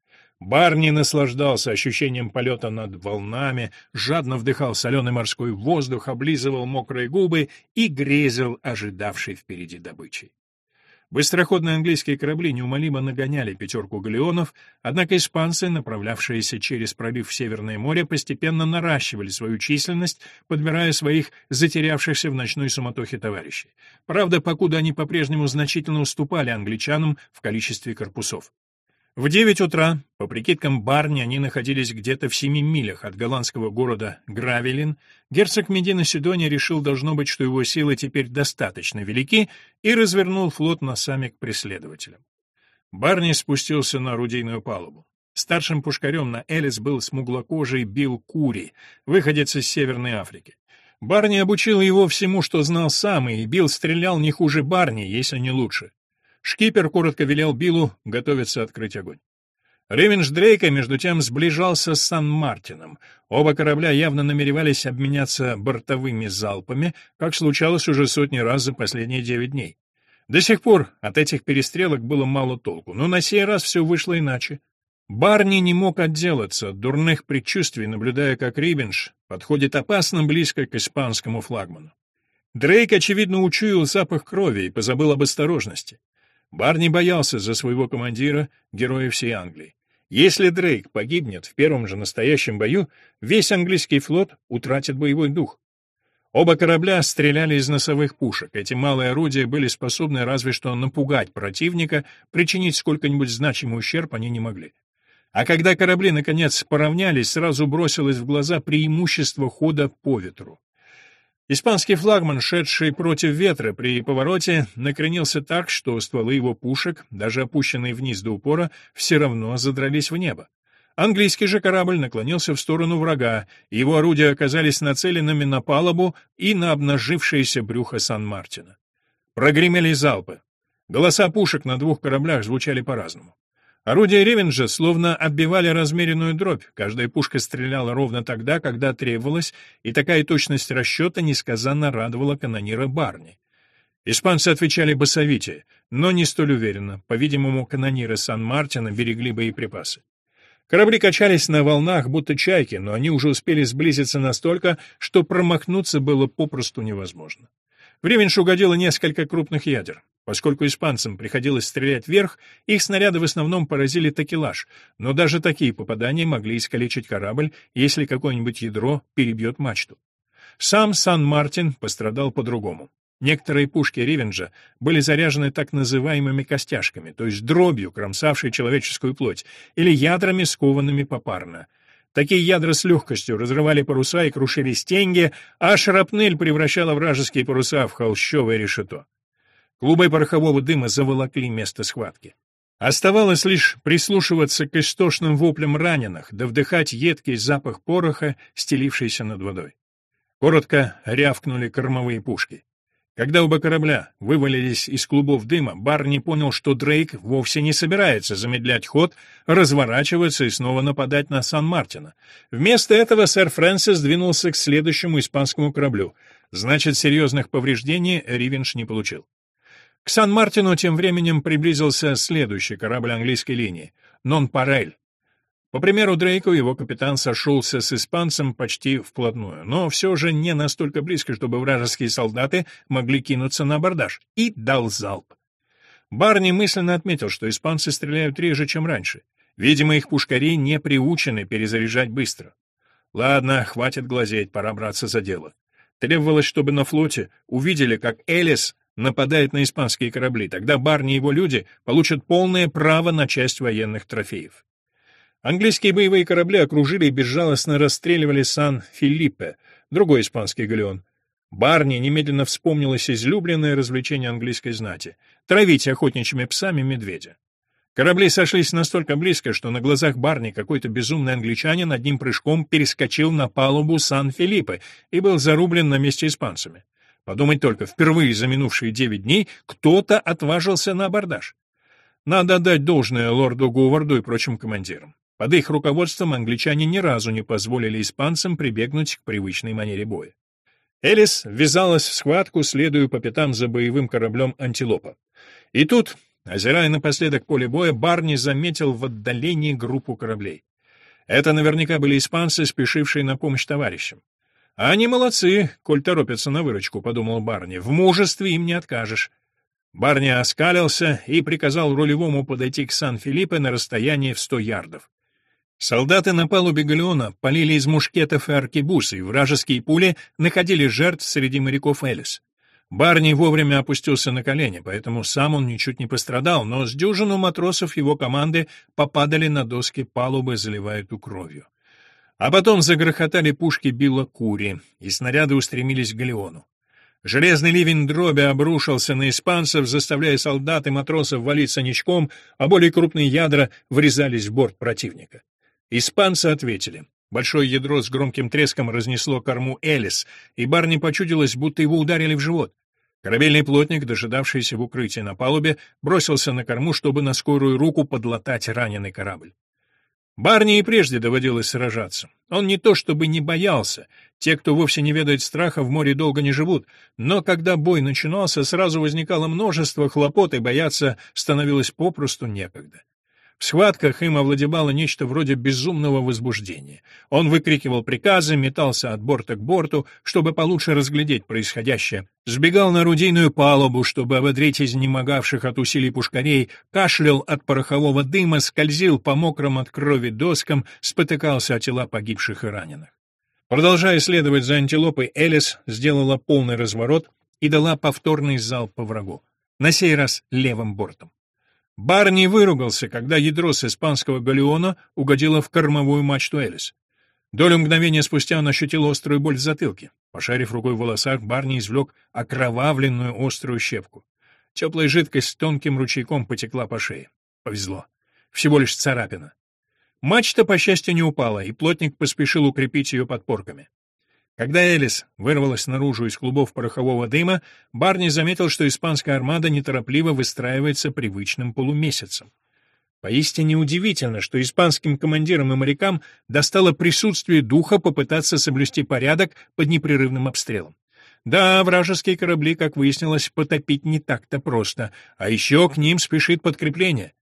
Барни наслаждался ощущением полета над волнами, жадно вдыхал соленый морской воздух, облизывал мокрые губы и грезил ожидавшей впереди добычей. Быстроходные английские корабли неумолимо нагоняли пятерку галеонов, однако испанцы, направлявшиеся через пролив в Северное море, постепенно наращивали свою численность, подбирая своих затерявшихся в ночной суматохе товарищей. Правда, покуда они по-прежнему значительно уступали англичанам в количестве корпусов. В девять утра, по прикидкам Барни, они находились где-то в семи милях от голландского города Гравелин. Герцог Медина Сидония решил, должно быть, что его силы теперь достаточно велики, и развернул флот носами к преследователям. Барни спустился на орудийную палубу. Старшим пушкарем на Элис был смуглокожий Билл Кури, выходец из Северной Африки. Барни обучил его всему, что знал сам, и Билл стрелял не хуже Барни, если не лучше. Шкипер коротко велел Биллу готовиться открыть огонь. Ревенж Дрейка, между тем, сближался с Сан-Мартином. Оба корабля явно намеревались обменяться бортовыми залпами, как случалось уже сотни раз за последние девять дней. До сих пор от этих перестрелок было мало толку, но на сей раз все вышло иначе. Барни не мог отделаться от дурных предчувствий, наблюдая, как Рибенш подходит опасно близко к испанскому флагману. Дрейк, очевидно, учуял запах крови и позабыл об осторожности. Барни боялся за своего командира, героя всей Англии. Если Дрейк погибнет в первом же настоящем бою, весь английский флот утратит боевой дух. Оба корабля стреляли из носовых пушек. Эти малые орудия были способны разве что напугать противника, причинить сколько-нибудь значимый ущерб они не могли. А когда корабли, наконец, поравнялись, сразу бросилось в глаза преимущество хода по ветру. Испанский флагман, шедший против ветра при повороте, накренился так, что стволы его пушек, даже опущенные вниз до упора, все равно задрались в небо. Английский же корабль наклонился в сторону врага, и его орудия оказались нацеленными на палубу и на обнажившееся брюхо Сан-Мартина. Прогремели залпы. Голоса пушек на двух кораблях звучали по-разному. Орудия Ревенджа словно отбивали размеренную дробь, каждая пушка стреляла ровно тогда, когда требовалось, и такая точность расчета несказанно радовала канонира Барни. Испанцы отвечали басовитее, но не столь уверенно, по-видимому, канониры Сан-Мартина берегли боеприпасы. Корабли качались на волнах, будто чайки, но они уже успели сблизиться настолько, что промахнуться было попросту невозможно. В Ревенш угодило несколько крупных ядер. Поскольку испанцам приходилось стрелять вверх, их снаряды в основном поразили такелаж, но даже такие попадания могли искалечить корабль, если какое-нибудь ядро перебьет мачту. Сам Сан-Мартин пострадал по-другому. Некоторые пушки Ривенджа были заряжены так называемыми костяшками, то есть дробью, кромсавшей человеческую плоть, или ядрами, скованными попарно. Такие ядра с легкостью разрывали паруса и крушили стенги, а шрапнель превращала вражеские паруса в холщовое решето. Клубы порохового дыма заволокли место схватки. Оставалось лишь прислушиваться к истошным воплям раненых, да вдыхать едкий запах пороха, стелившийся над водой. Коротко рявкнули кормовые пушки. Когда оба корабля вывалились из клубов дыма, Барни понял, что Дрейк вовсе не собирается замедлять ход, разворачиваться и снова нападать на Сан-Мартина. Вместо этого сэр Фрэнсис двинулся к следующему испанскому кораблю. Значит, серьезных повреждений Ривенш не получил. К Сан-Мартину тем временем приблизился следующий корабль английской линии — «Нон-Парель». По примеру Дрейка, его капитан сошелся с испанцем почти вплотную, но все же не настолько близко, чтобы вражеские солдаты могли кинуться на абордаж, и дал залп. Барни мысленно отметил, что испанцы стреляют реже, чем раньше. Видимо, их пушкари не приучены перезаряжать быстро. Ладно, хватит глазеть, пора браться за дело. Требовалось, чтобы на флоте увидели, как Элис нападает на испанские корабли, тогда Барни и его люди получат полное право на часть военных трофеев. Английские боевые корабли окружили и безжалостно расстреливали Сан-Филиппе, другой испанский галеон. Барни немедленно вспомнилось излюбленное развлечение английской знати — травить охотничьими псами медведя. Корабли сошлись настолько близко, что на глазах Барни какой-то безумный англичанин одним прыжком перескочил на палубу Сан-Филиппе и был зарублен на месте испанцами. Подумать только, впервые за минувшие девять дней кто-то отважился на абордаж. Надо отдать должное лорду Говарду и прочим командирам. Под их руководством англичане ни разу не позволили испанцам прибегнуть к привычной манере боя. Элис ввязалась в схватку, следуя по пятам за боевым кораблем «Антилопа». И тут, озирая напоследок поле боя, Барни заметил в отдалении группу кораблей. Это наверняка были испанцы, спешившие на помощь товарищам. «А они молодцы, коль торопятся на выручку», — подумал Барни. «В мужестве им не откажешь». Барни оскалился и приказал рулевому подойти к Сан-Филиппе на расстоянии в сто ярдов. Солдаты на палубе галеона полили из мушкетов и аркебуз, и вражеские пули находили жертв среди моряков Элис. Барни вовремя опустился на колени, поэтому сам он ничуть не пострадал, но с дюжину матросов его команды попадали на доски палубы, заливая ту кровью. А потом загрохотали пушки Билла Кури, и снаряды устремились к галеону. Железный ливень дроби обрушился на испанцев, заставляя солдат и матросов валиться ничком, а более крупные ядра врезались в борт противника. Испанцы ответили. Большое ядро с громким треском разнесло корму Элис, и Барни почудилось, будто его ударили в живот. Корабельный плотник, дожидавшийся в укрытии на палубе, бросился на корму, чтобы на скорую руку подлатать раненый корабль. Барни и прежде доводилось сражаться. Он не то чтобы не боялся, те, кто вовсе не ведает страха, в море долго не живут, но когда бой начинался, сразу возникало множество хлопот, и бояться становилось попросту некогда. В схватках им овладевало нечто вроде безумного возбуждения. Он выкрикивал приказы, метался от борта к борту, чтобы получше разглядеть происходящее, сбегал на орудийную палубу, чтобы ободрить изнемогавших от усилий пушкарей, кашлял от порохового дыма, скользил по мокрым от крови доскам, спотыкался о тела погибших и раненых. Продолжая следовать за антилопой, Элис сделала полный разворот и дала повторный залп по врагу, на сей раз левым бортом. Барни выругался, когда ядро с испанского галеона угодило в кормовую мачту Элис. Долю мгновения спустя он ощутил острую боль в затылке. Пошарив рукой в волосах, Барни извлек окровавленную острую щепку. Теплая жидкость с тонким ручейком потекла по шее. Повезло. Всего лишь царапина. Мачта, по счастью, не упала, и плотник поспешил укрепить ее подпорками. Когда Элис вырвалась наружу из клубов порохового дыма, Барни заметил, что испанская армада неторопливо выстраивается привычным полумесяцем. Поистине удивительно, что испанским командирам и морякам достало присутствие духа попытаться соблюсти порядок под непрерывным обстрелом. Да, вражеские корабли, как выяснилось, потопить не так-то просто, а еще к ним спешит подкрепление.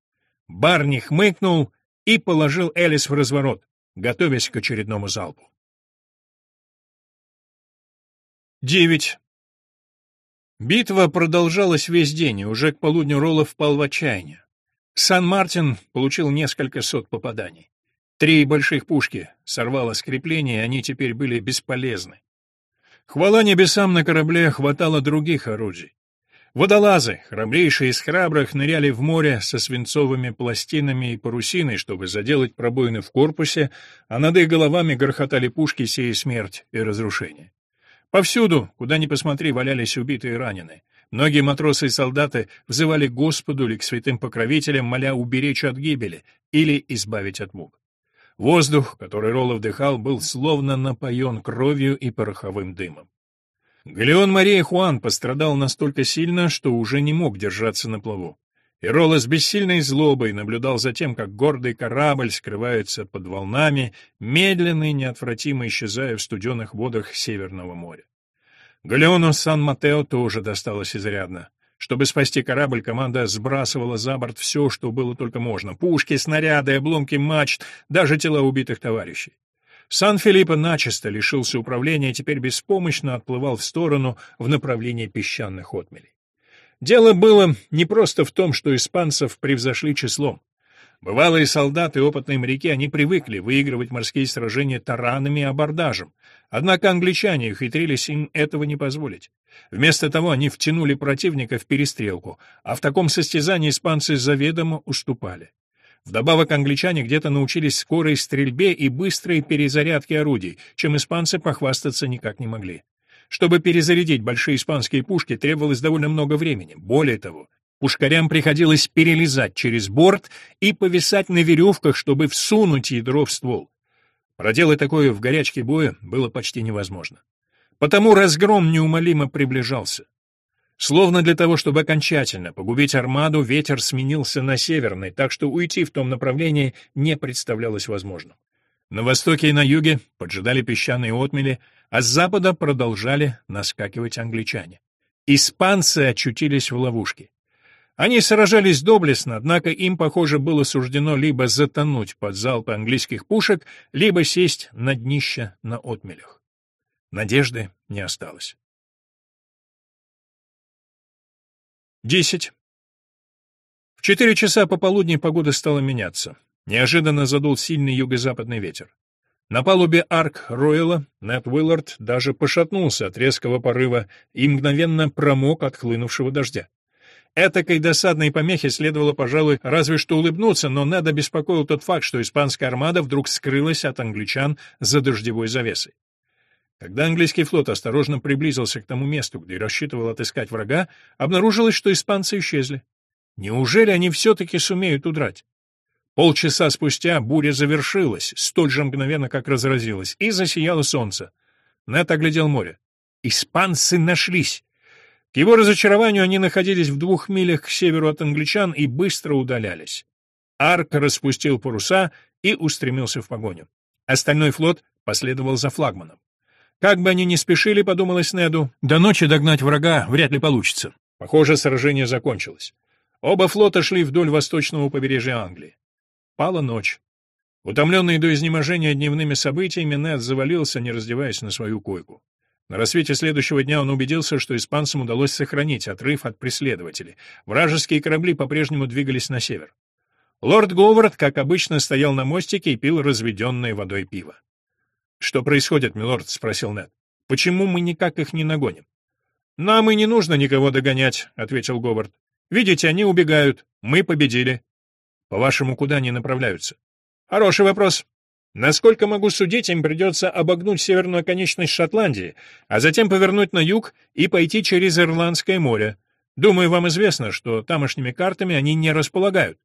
Барни хмыкнул и положил Элис в разворот, готовясь к очередному залпу. 9. Битва продолжалась весь день, и уже к полудню Роллов впал в отчаяние. Сан-Мартин получил несколько сот попаданий. Три больших пушки сорвало скрепление, и они теперь были бесполезны. Хвала небесам на корабле хватало других орудий. Водолазы, храбрейшие из храбрых, ныряли в море со свинцовыми пластинами и парусиной, чтобы заделать пробоины в корпусе, а над их головами грохотали пушки, сея смерть и разрушение. Повсюду, куда ни посмотри, валялись убитые и раненые. Многие матросы и солдаты взывали к Господу или к святым покровителям, моля уберечь от гибели или избавить от мук. Воздух, который Ролло вдыхал, был словно напоен кровью и пороховым дымом. Галеон Мария Хуан пострадал настолько сильно, что уже не мог держаться на плаву. И с бессильной злобой наблюдал за тем, как гордый корабль скрывается под волнами, медленно и неотвратимо исчезая в студенных водах Северного моря. Галеону Сан-Матео тоже досталось изрядно. Чтобы спасти корабль, команда сбрасывала за борт все, что было только можно — пушки, снаряды, обломки мачт, даже тела убитых товарищей. Сан-Филиппо начисто лишился управления и теперь беспомощно отплывал в сторону в направлении песчаных отмелей. Дело было не просто в том, что испанцев превзошли числом. Бывалые солдаты и опытные моряки, они привыкли выигрывать морские сражения таранами и абордажем. Однако англичане ухитрились им этого не позволить. Вместо того они втянули противника в перестрелку, а в таком состязании испанцы заведомо уступали. Вдобавок англичане где-то научились скорой стрельбе и быстрой перезарядке орудий, чем испанцы похвастаться никак не могли. Чтобы перезарядить большие испанские пушки, требовалось довольно много времени. Более того, пушкарям приходилось перелезать через борт и повисать на веревках, чтобы всунуть ядро в ствол. Проделать такое в горячке боя было почти невозможно. Потому разгром неумолимо приближался. Словно для того, чтобы окончательно погубить армаду, ветер сменился на северный, так что уйти в том направлении не представлялось возможным. На востоке и на юге поджидали песчаные отмели, а с запада продолжали наскакивать англичане. Испанцы очутились в ловушке. Они сражались доблестно, однако им, похоже, было суждено либо затонуть под залпы английских пушек, либо сесть на днище на отмелях. Надежды не осталось. Десять. В четыре часа пополудни погода стала меняться. Неожиданно задул сильный юго-западный ветер. На палубе арк Ройла Нед Уиллард даже пошатнулся от резкого порыва и мгновенно промок от хлынувшего дождя. Этакой досадной помехи следовало, пожалуй, разве что улыбнуться, но Неда беспокоил тот факт, что испанская армада вдруг скрылась от англичан за дождевой завесой. Когда английский флот осторожно приблизился к тому месту, где рассчитывал отыскать врага, обнаружилось, что испанцы исчезли. Неужели они все-таки сумеют удрать? Полчаса спустя буря завершилась, столь же мгновенно, как разразилась, и засияло солнце. Нэт оглядел море. Испанцы нашлись. К его разочарованию они находились в двух милях к северу от англичан и быстро удалялись. Арк распустил паруса и устремился в погоню. Остальной флот последовал за флагманом. Как бы они ни спешили, подумалось Неду, до ночи догнать врага вряд ли получится. Похоже, сражение закончилось. Оба флота шли вдоль восточного побережья Англии. Пала ночь. Утомленный до изнеможения дневными событиями, Нед завалился, не раздеваясь на свою койку. На рассвете следующего дня он убедился, что испанцам удалось сохранить отрыв от преследователей. Вражеские корабли по-прежнему двигались на север. Лорд Говард, как обычно, стоял на мостике и пил разведенное водой пиво. «Что происходит, милорд?» — спросил Нед. «Почему мы никак их не нагоним?» «Нам и не нужно никого догонять», — ответил Говард. «Видите, они убегают. Мы победили. По-вашему, куда они направляются? Хороший вопрос. Насколько могу судить, им придется обогнуть северную оконечность Шотландии, а затем повернуть на юг и пойти через Ирландское море. Думаю, вам известно, что тамошними картами они не располагают.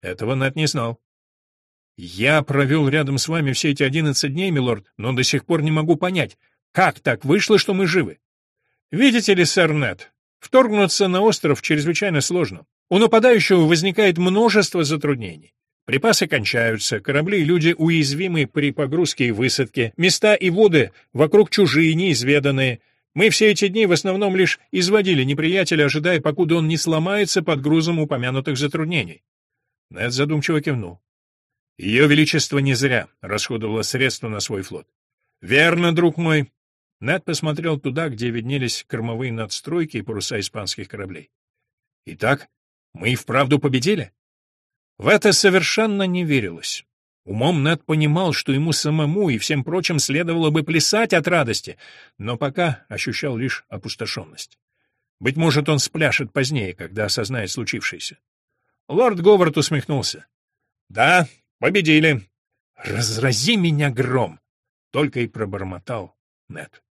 Этого Нат не знал. Я провел рядом с вами все эти одиннадцать дней, милорд, но до сих пор не могу понять, как так вышло, что мы живы. Видите ли, сэр Нет, вторгнуться на остров чрезвычайно сложно. У нападающего возникает множество затруднений. Припасы кончаются, корабли и люди уязвимы при погрузке и высадке, места и воды вокруг чужие, неизведанные. Мы все эти дни в основном лишь изводили неприятеля, ожидая, покуда он не сломается под грузом упомянутых затруднений. Нед задумчиво кивнул. Ее Величество не зря расходовало средства на свой флот. Верно, друг мой. Нед посмотрел туда, где виднелись кормовые надстройки и паруса испанских кораблей. Итак, мы и вправду победили? В это совершенно не верилось. Умом Нед понимал, что ему самому и всем прочим следовало бы плясать от радости, но пока ощущал лишь опустошенность. Быть может, он спляшет позднее, когда осознает случившееся. Лорд Говард усмехнулся. «Да, победили. Разрази меня гром!» Только и пробормотал Нед.